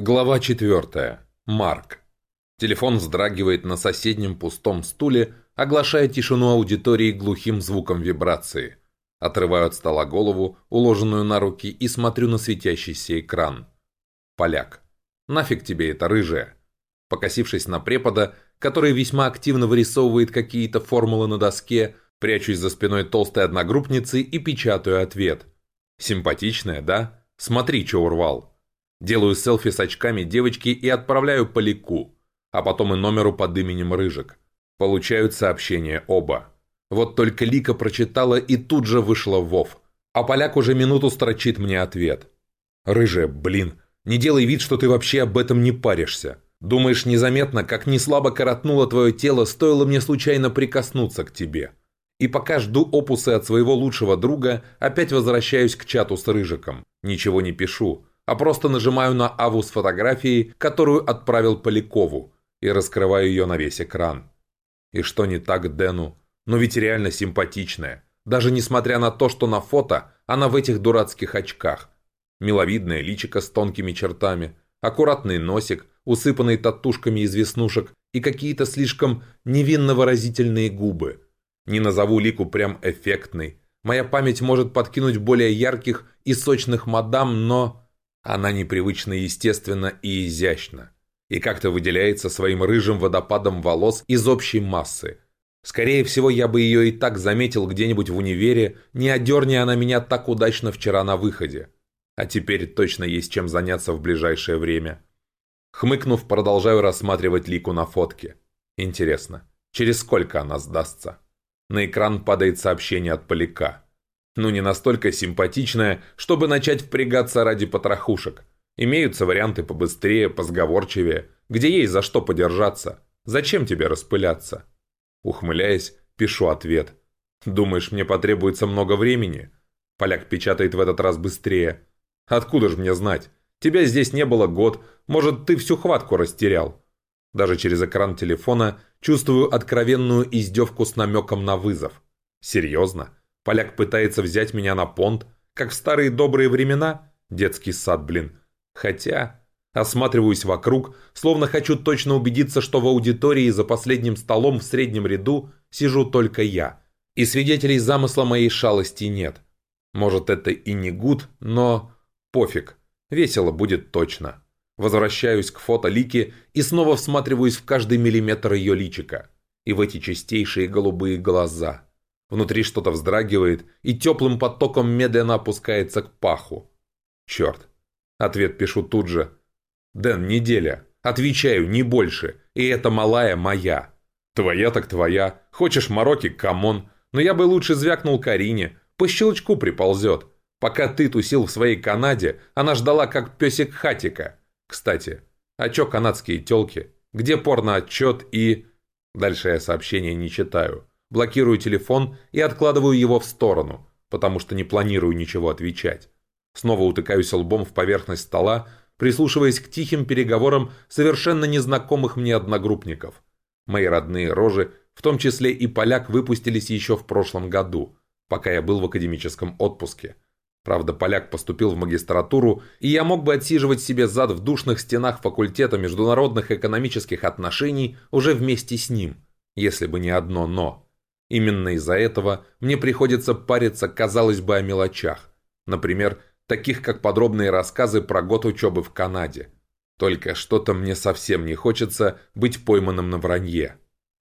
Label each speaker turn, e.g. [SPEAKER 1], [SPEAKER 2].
[SPEAKER 1] Глава 4. Марк. Телефон вздрагивает на соседнем пустом стуле, оглашая тишину аудитории глухим звуком вибрации. Отрываю от стола голову, уложенную на руки, и смотрю на светящийся экран. Поляк. Нафиг тебе это рыжая? Покосившись на препода, который весьма активно вырисовывает какие-то формулы на доске, прячусь за спиной толстой одногруппницы и печатаю ответ. Симпатичная, да? Смотри, что урвал. Делаю селфи с очками девочки и отправляю Поляку, а потом и номеру под именем Рыжик. Получают сообщение оба. Вот только Лика прочитала и тут же вышла Вов. А поляк уже минуту строчит мне ответ. «Рыжая, блин, не делай вид, что ты вообще об этом не паришься. Думаешь, незаметно, как не слабо коротнуло твое тело, стоило мне случайно прикоснуться к тебе. И пока жду опусы от своего лучшего друга, опять возвращаюсь к чату с Рыжиком. Ничего не пишу, а просто нажимаю на аву с фотографией, которую отправил Полякову, и раскрываю ее на весь экран. И что не так Дэну? Но ведь реально симпатичная. Даже несмотря на то, что на фото она в этих дурацких очках. Миловидное личико с тонкими чертами, аккуратный носик, усыпанный татушками из веснушек и какие-то слишком невинно выразительные губы. Не назову лику прям эффектной. Моя память может подкинуть более ярких и сочных мадам, но... Она непривычно естественна и изящна. И как-то выделяется своим рыжим водопадом волос из общей массы. Скорее всего, я бы ее и так заметил где-нибудь в универе, не одерни она меня так удачно вчера на выходе. А теперь точно есть чем заняться в ближайшее время. Хмыкнув, продолжаю рассматривать лику на фотке. Интересно, через сколько она сдастся? На экран падает сообщение от Поляка. Ну, не настолько симпатичная, чтобы начать впрягаться ради потрохушек. Имеются варианты побыстрее, позговорчивее, где есть за что подержаться. Зачем тебе распыляться? Ухмыляясь, пишу ответ. Думаешь, мне потребуется много времени? Поляк печатает в этот раз быстрее. Откуда же мне знать? Тебя здесь не было год, может, ты всю хватку растерял. Даже через экран телефона чувствую откровенную издевку с намеком на вызов. Серьезно? Поляк пытается взять меня на понт, как в старые добрые времена. Детский сад, блин. Хотя... Осматриваюсь вокруг, словно хочу точно убедиться, что в аудитории за последним столом в среднем ряду сижу только я. И свидетелей замысла моей шалости нет. Может, это и не гуд, но... Пофиг. Весело будет точно. Возвращаюсь к фото Лики и снова всматриваюсь в каждый миллиметр ее личика. И в эти чистейшие голубые глаза. Внутри что-то вздрагивает и теплым потоком медленно опускается к паху. Черт. Ответ пишу тут же. Дэн, неделя. Отвечаю, не больше. И эта малая моя. Твоя так твоя. Хочешь мороки, come on. Но я бы лучше звякнул Карине. По щелчку приползет. Пока ты тусил в своей Канаде, она ждала как песик хатика. Кстати, а чё канадские тёлки? Где порно-отчет и... Дальше я сообщения не читаю блокирую телефон и откладываю его в сторону, потому что не планирую ничего отвечать. Снова утыкаюсь лбом в поверхность стола, прислушиваясь к тихим переговорам совершенно незнакомых мне одногруппников. Мои родные рожи, в том числе и поляк, выпустились еще в прошлом году, пока я был в академическом отпуске. Правда, поляк поступил в магистратуру, и я мог бы отсиживать себе зад в душных стенах факультета международных экономических отношений уже вместе с ним, если бы не одно «но». Именно из-за этого мне приходится париться, казалось бы, о мелочах. Например, таких как подробные рассказы про год учебы в Канаде. Только что-то мне совсем не хочется быть пойманным на вранье.